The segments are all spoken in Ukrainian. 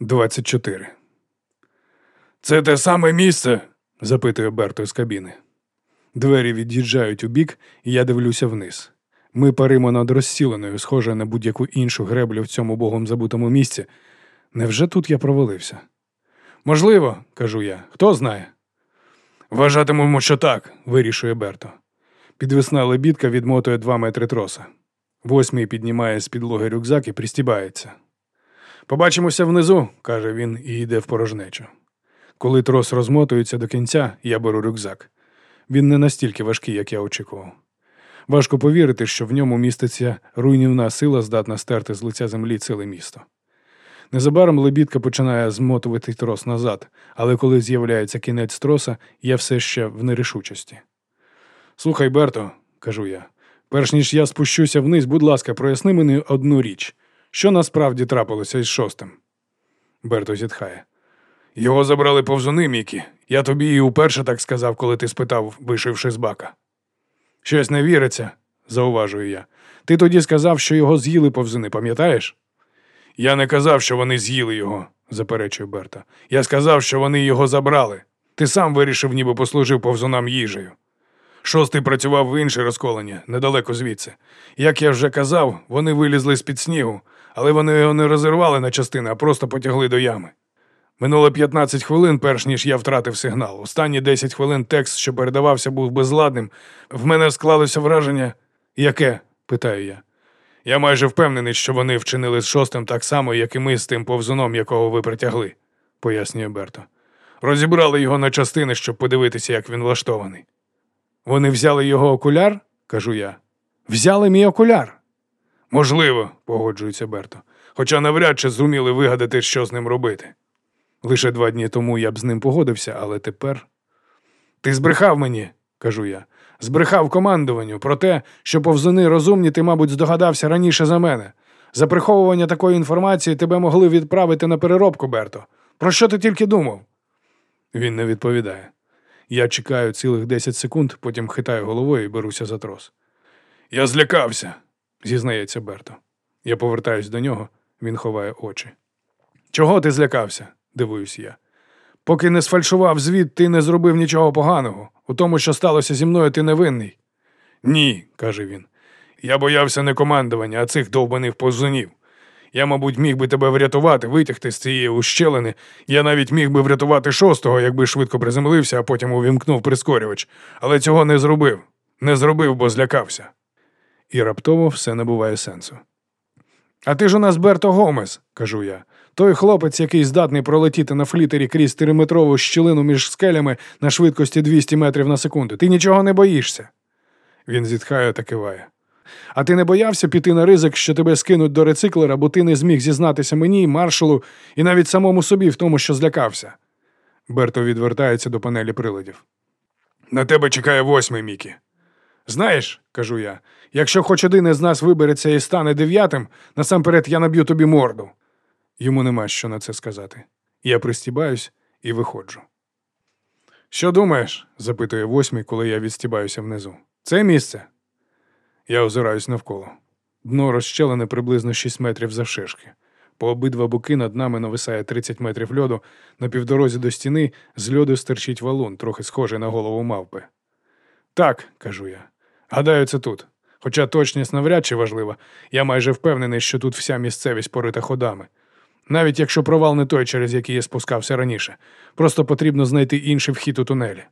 24. Це те саме місце? запитує Берто з кабіни. Двері від'їжджають у бік, і я дивлюся вниз. Ми паримо над розсіленою, схоже на будь-яку іншу греблю в цьому богом забутому місці. Невже тут я провалився? Можливо, кажу я, хто знає. Вважатимемо, що так, вирішує Берто. Підвісна лебідка відмотує два метри троса. Восьмий піднімає з підлоги рюкзак і пристібається. Побачимося внизу, каже він і йде в порожнечу. Коли трос розмотується до кінця, я беру рюкзак. Він не настільки важкий, як я очікував. Важко повірити, що в ньому міститься руйнівна сила, здатна стерти з лиця землі ціле місто. Незабаром лебідка починає змотувати трос назад, але коли з'являється кінець троса, я все ще в нерішучості. Слухай, Берто, кажу я, перш ніж я спущуся вниз, будь ласка, проясни мені одну річ. Що насправді трапилося із шостим? Берто зітхає. Його забрали повзуни, Мікі. Я тобі і уперше так сказав, коли ти спитав, вишивши з бака. Щось не віриться, зауважую я. Ти тоді сказав, що його з'їли повзуни, пам'ятаєш? Я не казав, що вони з'їли його, заперечує Берта. Я сказав, що вони його забрали. Ти сам вирішив, ніби послужив повзунам їжею. Шостий працював в інше розколення, недалеко звідси. Як я вже казав, вони вилізли з-під снігу, але вони його не розірвали на частини, а просто потягли до ями. Минуло 15 хвилин, перш ніж я втратив сигнал. Останні 10 хвилин текст, що передавався, був безладним. В мене склалося враження. Яке? питаю я. Я майже впевнений, що вони вчинили з шостим так само, як і ми з тим повзуном, якого ви притягли, пояснює Берто. Розібрали його на частини, щоб подивитися, як він влаштований. Вони взяли його окуляр? кажу я. Взяли мій окуляр. Можливо, погоджується Берто, хоча навряд чи зуміли вигадати, що з ним робити. Лише два дні тому я б з ним погодився, але тепер. Ти збрехав мені, кажу я, збрехав командуванню про те, що повзуни розумні, ти, мабуть, здогадався раніше за мене. За приховування такої інформації тебе могли відправити на переробку, Берто. Про що ти тільки думав? Він не відповідає. Я чекаю цілих 10 секунд, потім хитаю головою і беруся за трос. Я злякався, зізнається Берто. Я повертаюсь до нього, він ховає очі. Чого ти злякався? дивуюсь я. Поки не сфальшував звіт, ти не зробив нічого поганого. У тому, що сталося зі мною, ти не винний. Ні, каже він. Я боявся не командування, а цих довбаних повзунів. Я, мабуть, міг би тебе врятувати, витягти з цієї ущелини. Я навіть міг би врятувати шостого, якби швидко приземлився, а потім увімкнув прискорювач. Але цього не зробив. Не зробив, бо злякався. І раптово все набуває сенсу. А ти ж у нас Берто Гомес, кажу я. Той хлопець, який здатний пролетіти на флітері крізь триметрову щілину між скелями на швидкості 200 метрів на секунду. Ти нічого не боїшся. Він зітхає та киває. А ти не боявся піти на ризик, що тебе скинуть до рециклера, бо ти не зміг зізнатися мені, маршалу і навіть самому собі в тому, що злякався. Берто відвертається до панелі приладів. На тебе чекає восьмий, Мікі. Знаєш, кажу я, якщо хоч один із нас вибереться і стане дев'ятим, насамперед я наб'ю тобі морду. Йому нема що на це сказати. Я пристібаюсь і виходжу. Що думаєш? запитує восьмий, коли я відстібаюся внизу. Це місце? Я озираюсь навколо. Дно розщелене приблизно 6 метрів завширшки. По обидва боки над нами нависає 30 метрів льоду, на півдорозі до стіни з льоду стирчить валун, трохи схожий на голову мавпи. Так, кажу я. Гадаю, це тут. Хоча точність навряд чи важлива, я майже впевнений, що тут вся місцевість порита ходами. Навіть якщо провал не той, через який я спускався раніше, просто потрібно знайти інший вхід у тунелі.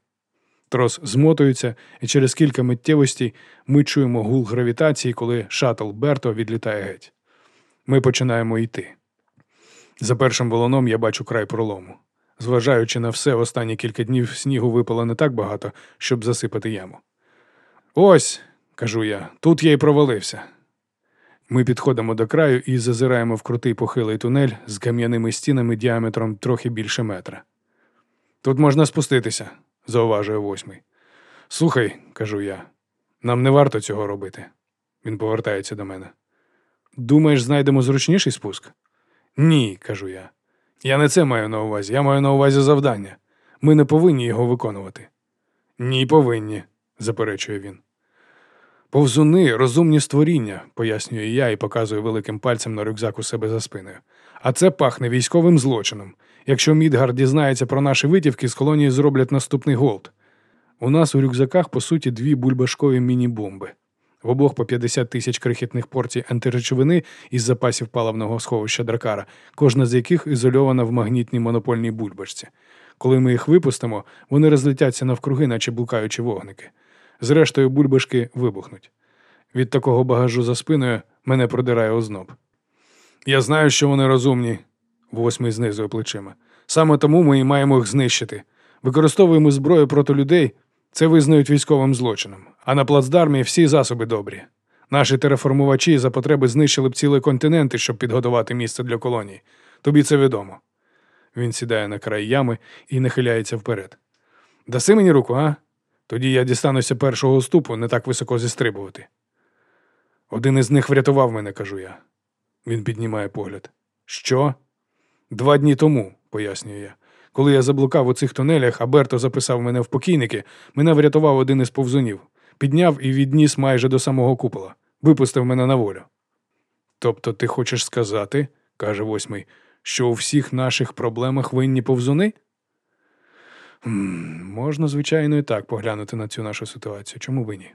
Трос змотується, і через кілька миттєвостей ми чуємо гул гравітації, коли шатл Берто відлітає геть. Ми починаємо йти. За першим волоном я бачу край пролому. Зважаючи на все, останні кілька днів снігу випало не так багато, щоб засипати яму. Ось, кажу я, тут я й провалився. Ми підходимо до краю і зазираємо в крутий похилий тунель з кам'яними стінами діаметром трохи більше метра. Тут можна спуститися, зауважує восьмий. Слухай, кажу я, нам не варто цього робити. Він повертається до мене. Думаєш, знайдемо зручніший спуск? Ні, кажу я. Я не це маю на увазі, я маю на увазі завдання. Ми не повинні його виконувати. Ні, повинні, заперечує він. Повзуни розумні створіння, пояснюю я і показую великим пальцем на рюкзак у себе за спиною. А це пахне військовим злочином. Якщо Мідгард дізнається про наші витівки, з колонії зроблять наступний Голт. У нас у рюкзаках, по суті, дві бульбашкові міні-бомби. В обох по 50 тисяч крихітних порцій антиречовини із запасів паливного сховища дракара, кожна з яких ізольована в магнітній монопольній бульбашці. Коли ми їх випустимо, вони розлетяться навкруги, наче блукаючі вогники. Зрештою, бульбашки вибухнуть. Від такого багажу за спиною мене продирає озноб. Я знаю, що вони розумні, восьмий знизує плечима. Саме тому ми і маємо їх знищити. Використовуємо зброю проти людей, це визнають військовим злочином. А на плацдармі всі засоби добрі. Наші тереформувачі за потреби знищили б цілі континенти, щоб підготувати місце для колонії. Тобі це відомо. Він сідає на край ями і нахиляється вперед. Даси мені руку, а? Тоді я дістануся першого уступу, не так високо зістрибувати. Один із них врятував мене, кажу я. Він піднімає погляд. Що? Два дні тому, пояснюю я. Коли я заблукав у цих тунелях, а Берто записав мене в покійники, мене врятував один із повзунів, підняв і відніс майже до самого купола, випустив мене на волю. Тобто ти хочеш сказати, каже восьмий, що у всіх наших проблемах винні повзуни? М, Можна, звичайно, і так поглянути на цю нашу ситуацію. Чому ви ні?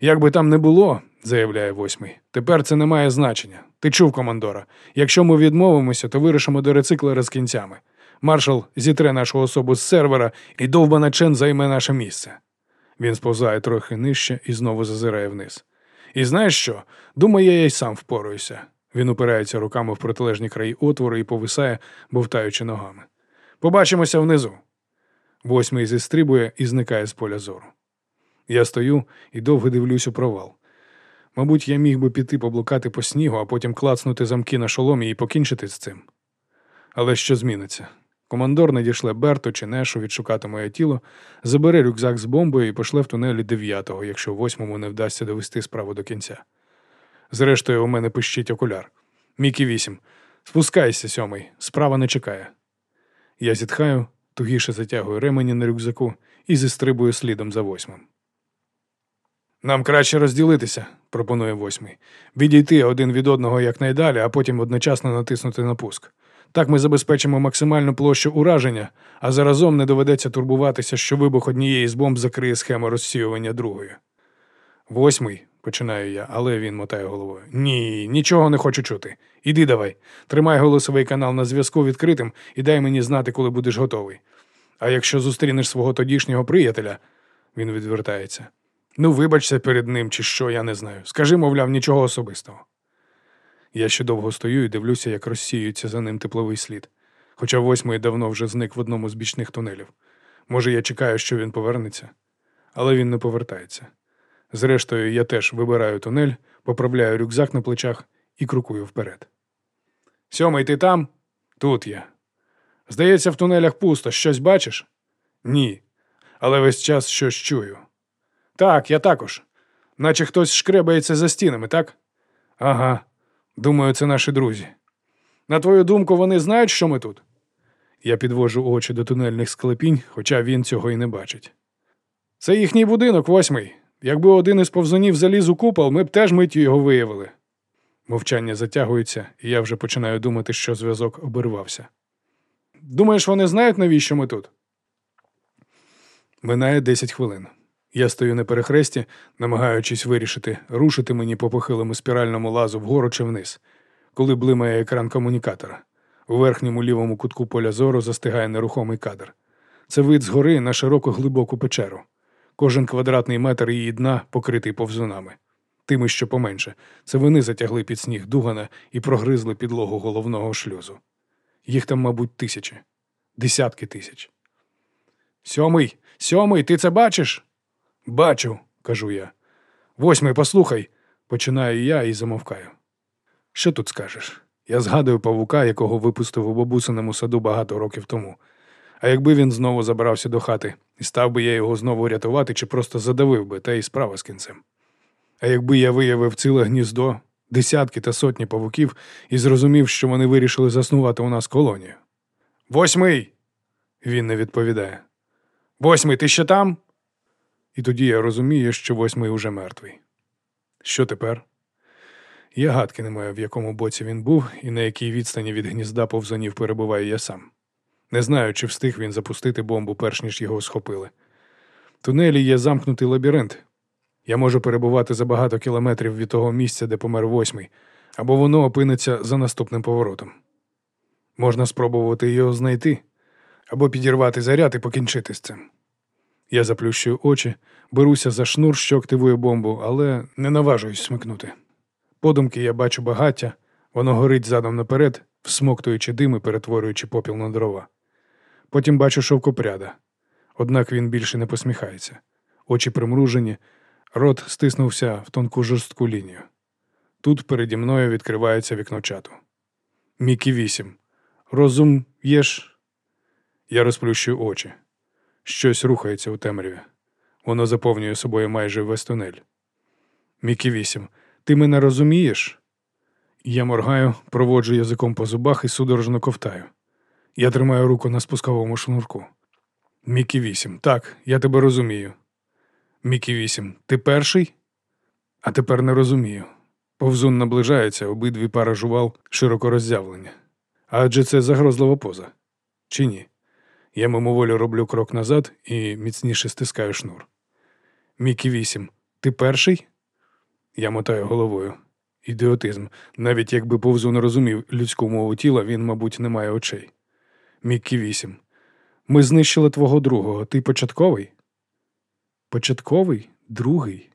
Як би там не було, заявляє восьмий, тепер це не має значення. Ти чув, командора. Якщо ми відмовимося, то вирішимо до рециклера з кінцями. Маршал зітре нашу особу з сервера і довбана Чен займе наше місце. Він сповзає трохи нижче і знову зазирає вниз. І знаєш що? Думаю, я й сам впораюся. Він упирається руками в протилежні краї отвору і повисає, бовтаючи ногами. Побачимося внизу. Восьмий зістрибує і зникає з поля зору. Я стою і довго дивлюсь у провал. Мабуть, я міг би піти поблукати по снігу, а потім клацнути замки на шоломі і покінчити з цим. Але що зміниться? Командор надішле Берту чи Нешу відшукати моє тіло, забере рюкзак з бомбою і пошле в тунелі дев'ятого, якщо восьмому не вдасться довести справу до кінця. Зрештою, у мене пищить окуляр. Мікі вісім. Спускайся, сьомий, справа не чекає. Я зітхаю, тугіше затягую ремені на рюкзаку і зістрибую слідом за восьмим. Нам краще розділитися, пропонує восьмий. Відійти один від одного якнайдалі, а потім одночасно натиснути на пуск. Так ми забезпечимо максимальну площу ураження, а заразом не доведеться турбуватися, що вибух однієї з бомб закриє схему розсіювання другої. Восьмий, починаю я, але він мотає головою. Ні, нічого не хочу чути. Іди давай. Тримай голосовий канал на зв'язку відкритим і дай мені знати, коли будеш готовий. А якщо зустрінеш свого тодішнього приятеля, він відвертається. Ну, вибачся перед ним, чи що, я не знаю. Скажи, мовляв, нічого особистого. Я ще довго стою і дивлюся, як розсіюється за ним тепловий слід. Хоча восьмий давно вже зник в одному з бічних тунелів. Може, я чекаю, що він повернеться, але він не повертається. Зрештою, я теж вибираю тунель, поправляю рюкзак на плечах і крокую вперед. Сьомий, ти там? Тут я. Здається, в тунелях пусто. Щось бачиш? Ні. Але весь час щось чую. Так, я також. Наче хтось шкребається за стінами, так? Ага. Думаю, це наші друзі. На твою думку, вони знають, що ми тут? Я підвожу очі до тунельних склепінь, хоча він цього й не бачить. Це їхній будинок, восьмий. Якби один із повзунів заліз у купол, ми б теж миттю його виявили. Мовчання затягується, і я вже починаю думати, що зв'язок обірвався. Думаєш, вони знають, навіщо ми тут? Минає 10 хвилин. Я стою на перехресті, намагаючись вирішити, рушити мені по похилому спіральному лазу вгору чи вниз, коли блимає екран комунікатора. У верхньому лівому кутку поля зору застигає нерухомий кадр. Це вид згори на широку глибоку печеру. Кожен квадратний метр її дна покритий повзунами. Тими, що поменше, це вони затягли під сніг дугана і прогризли підлогу головного шлюзу. Їх там, мабуть, тисячі, десятки тисяч. Сьомий, сьомий, ти це бачиш? Бачу, кажу я. Восьмий, послухай, починаю я і замовкаю. Що тут скажеш? Я згадую павука, якого випустив у бабусиному саду багато років тому. А якби він знову забрався до хати, і став би я його знову рятувати чи просто задавив би, та й справа з кінцем. А якби я виявив ціле гніздо, десятки та сотні павуків і зрозумів, що вони вирішили заснувати у нас колонію. Восьмий. Він не відповідає. Восьмий, ти ще там? І тоді я розумію, що восьмий уже мертвий. Що тепер? Я гадки не маю, в якому боці він був і на якій відстані від гнізда повзунів перебуваю я сам. Не знаю, чи встиг він запустити бомбу, перш ніж його схопили. Тунелі є замкнутий лабіринт. Я можу перебувати за багато кілометрів від того місця, де помер восьмий, або воно опиниться за наступним поворотом. Можна спробувати його знайти, або підірвати заряд і покінчити з цим. Я заплющую очі, беруся за шнур, що активує бомбу, але не наважуюсь смикнути. Подумки я бачу багаття, воно горить задом наперед, всмоктуючи дим і перетворюючи попіл на дрова. Потім бачу шовкопряда. Однак він більше не посміхається. Очі примружені, рот стиснувся в тонку жорстку лінію. Тут переді мною відкривається вікно чату. Мікі вісім. Розум єш. Я розплющую очі. Щось рухається у темряві. Воно заповнює собою майже весь тунель. Мікі вісім. Ти мене розумієш? Я моргаю, проводжу язиком по зубах і судорожно ковтаю. Я тримаю руку на спусковому шнурку. Мікі вісім. Так, я тебе розумію. Мікі вісім. Ти перший? А тепер не розумію. Повзун наближається, обидві пари жувал широко роззявлені. Адже це загрозлива поза. Чи ні? Я мимоволі роблю крок назад і міцніше стискаю шнур. Мікі вісім. Ти перший? Я мотаю головою. Ідіотизм. Навіть якби повзун розумів людську мову тіла, він, мабуть, не має очей. Міккі вісім. Ми знищили твого другого. Ти початковий? Початковий? Другий?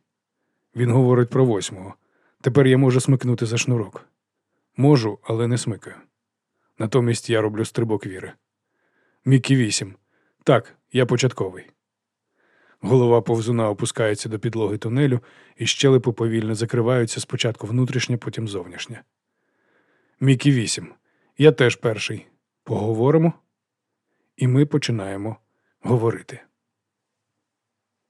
Він говорить про восьмого. Тепер я можу смикнути за шнурок. Можу, але не смикаю. Натомість я роблю стрибок віри. Мікі вісім. Так, я початковий. Голова повзуна опускається до підлоги тунелю, і щелепи повільно закриваються спочатку внутрішнє, потім зовнішнє. Мікі вісім. Я теж перший. Поговоримо? І ми починаємо говорити.